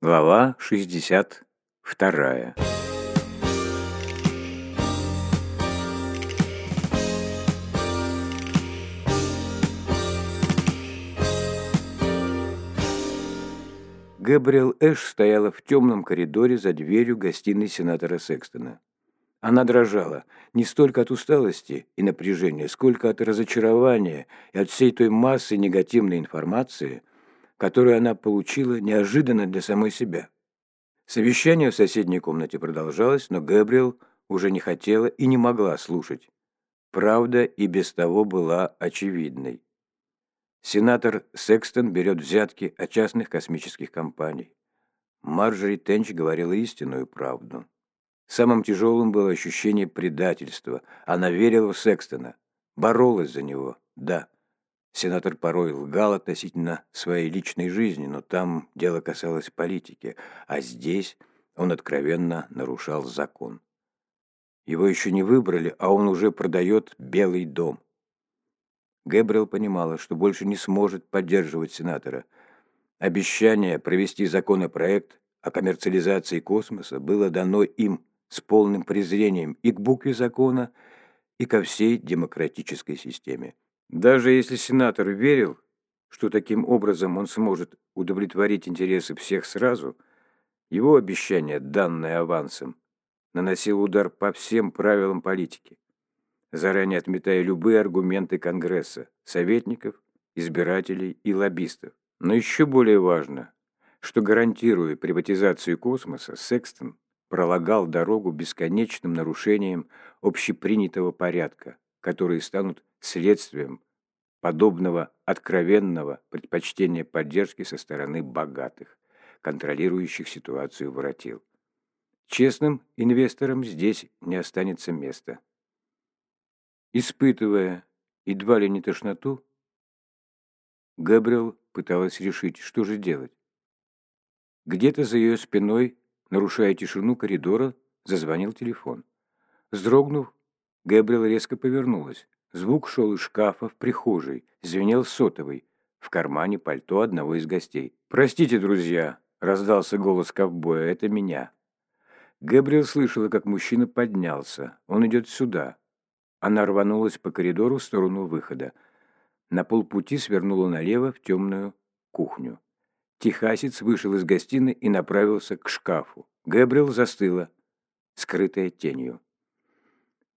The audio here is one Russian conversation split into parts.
Глава 62. Гэбриэл Эш стояла в темном коридоре за дверью гостиной сенатора Секстона. Она дрожала не столько от усталости и напряжения, сколько от разочарования и от всей той массы негативной информации, которую она получила неожиданно для самой себя. Совещание в соседней комнате продолжалось, но Гэбриэл уже не хотела и не могла слушать. Правда и без того была очевидной. Сенатор Секстон берет взятки от частных космических компаний. Марджори Тенч говорила истинную правду. Самым тяжелым было ощущение предательства. Она верила в Секстона, боролась за него, да. Сенатор порой лгал относительно своей личной жизни, но там дело касалось политики, а здесь он откровенно нарушал закон. Его еще не выбрали, а он уже продает Белый дом. Гэбриэл понимала, что больше не сможет поддерживать сенатора. Обещание провести законопроект о коммерциализации космоса было дано им с полным презрением и к букве закона, и ко всей демократической системе. Даже если сенатор верил, что таким образом он сможет удовлетворить интересы всех сразу, его обещание, данное авансом, наносило удар по всем правилам политики, заранее отметая любые аргументы Конгресса, советников, избирателей и лоббистов. Но еще более важно, что гарантируя приватизацию космоса, Секстон пролагал дорогу бесконечным нарушениям общепринятого порядка, которые станут следствием подобного откровенного предпочтения поддержки со стороны богатых, контролирующих ситуацию воротил. Честным инвесторам здесь не останется места. Испытывая едва ли не тошноту, Габриэл пыталась решить, что же делать. Где-то за ее спиной, нарушая тишину коридора, зазвонил телефон. Вздрогнув, Гэбриэл резко повернулась. Звук шел из шкафа в прихожей, звенел сотовый, в кармане пальто одного из гостей. «Простите, друзья!» – раздался голос ковбоя. «Это меня». Гэбриэл слышала, как мужчина поднялся. Он идет сюда. Она рванулась по коридору в сторону выхода. На полпути свернула налево в темную кухню. Техасец вышел из гостиной и направился к шкафу. Гэбриэл застыла, скрытая тенью.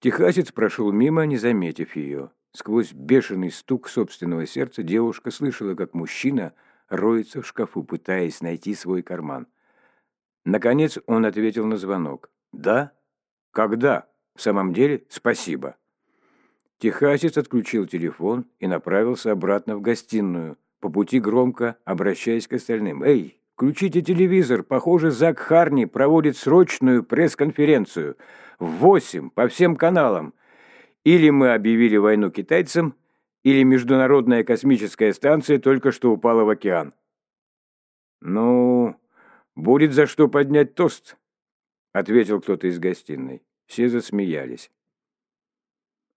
Техасец прошел мимо, не заметив ее. Сквозь бешеный стук собственного сердца девушка слышала, как мужчина роется в шкафу, пытаясь найти свой карман. Наконец он ответил на звонок. «Да? Когда? В самом деле, спасибо». Техасец отключил телефон и направился обратно в гостиную, по пути громко обращаясь к остальным. «Эй, включите телевизор, похоже, Зак Харни проводит срочную пресс-конференцию» восемь по всем каналам. Или мы объявили войну китайцам, или Международная космическая станция только что упала в океан. «Ну, будет за что поднять тост», — ответил кто-то из гостиной. Все засмеялись.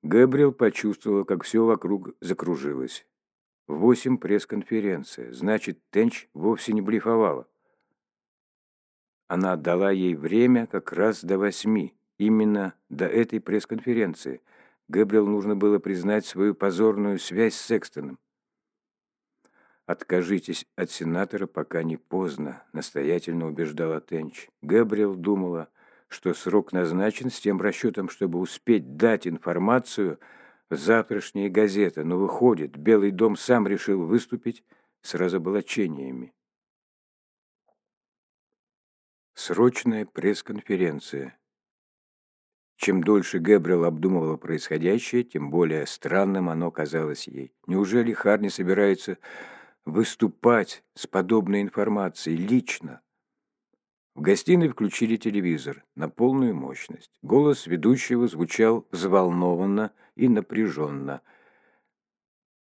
Гэбриэл почувствовал, как все вокруг закружилось. Восемь пресс-конференция. Значит, Тенч вовсе не блефовала. Она отдала ей время как раз до восьми. Именно до этой пресс-конференции Гэбриэл нужно было признать свою позорную связь с Секстоном. «Откажитесь от сенатора, пока не поздно», — настоятельно убеждала Тенч. Гэбриэл думала, что срок назначен с тем расчетом, чтобы успеть дать информацию в завтрашние газеты, но выходит, Белый дом сам решил выступить с разоблачениями. Срочная пресс-конференция. Чем дольше Гэбриэл обдумывала происходящее, тем более странным оно казалось ей. Неужели Харни собирается выступать с подобной информацией лично? В гостиной включили телевизор на полную мощность. Голос ведущего звучал взволнованно и напряженно.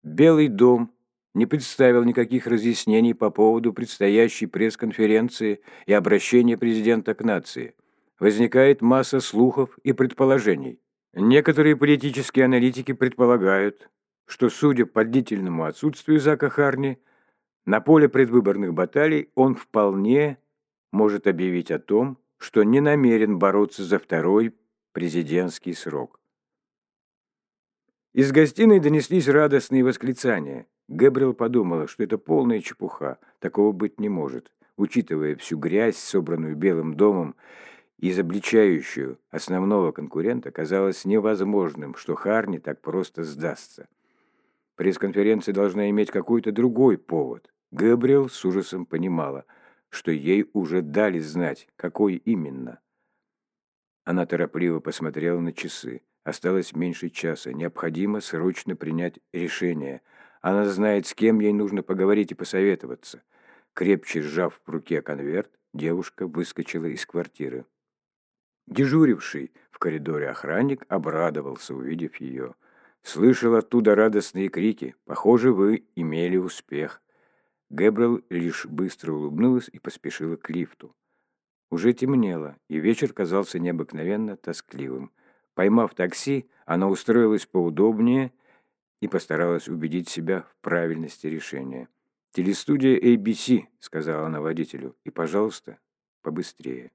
Белый дом не представил никаких разъяснений по поводу предстоящей пресс-конференции и обращения президента к нации – возникает масса слухов и предположений. Некоторые политические аналитики предполагают, что, судя по длительному отсутствию Зака Харни, на поле предвыборных баталий он вполне может объявить о том, что не намерен бороться за второй президентский срок. Из гостиной донеслись радостные восклицания. Гэбриэл подумала, что это полная чепуха, такого быть не может, учитывая всю грязь, собранную Белым домом, изобличающую основного конкурента, казалось невозможным, что Харни так просто сдастся. Пресс-конференция должна иметь какой-то другой повод. Гэбриэл с ужасом понимала, что ей уже дали знать, какой именно. Она торопливо посмотрела на часы. Осталось меньше часа. Необходимо срочно принять решение. Она знает, с кем ей нужно поговорить и посоветоваться. Крепче сжав в руке конверт, девушка выскочила из квартиры. Дежуривший в коридоре охранник обрадовался, увидев ее. Слышал оттуда радостные крики. «Похоже, вы имели успех». Гэбрил лишь быстро улыбнулась и поспешила к лифту. Уже темнело, и вечер казался необыкновенно тоскливым. Поймав такси, она устроилась поудобнее и постаралась убедить себя в правильности решения. «Телестудия ABC», — сказала она водителю, — «и, пожалуйста, побыстрее».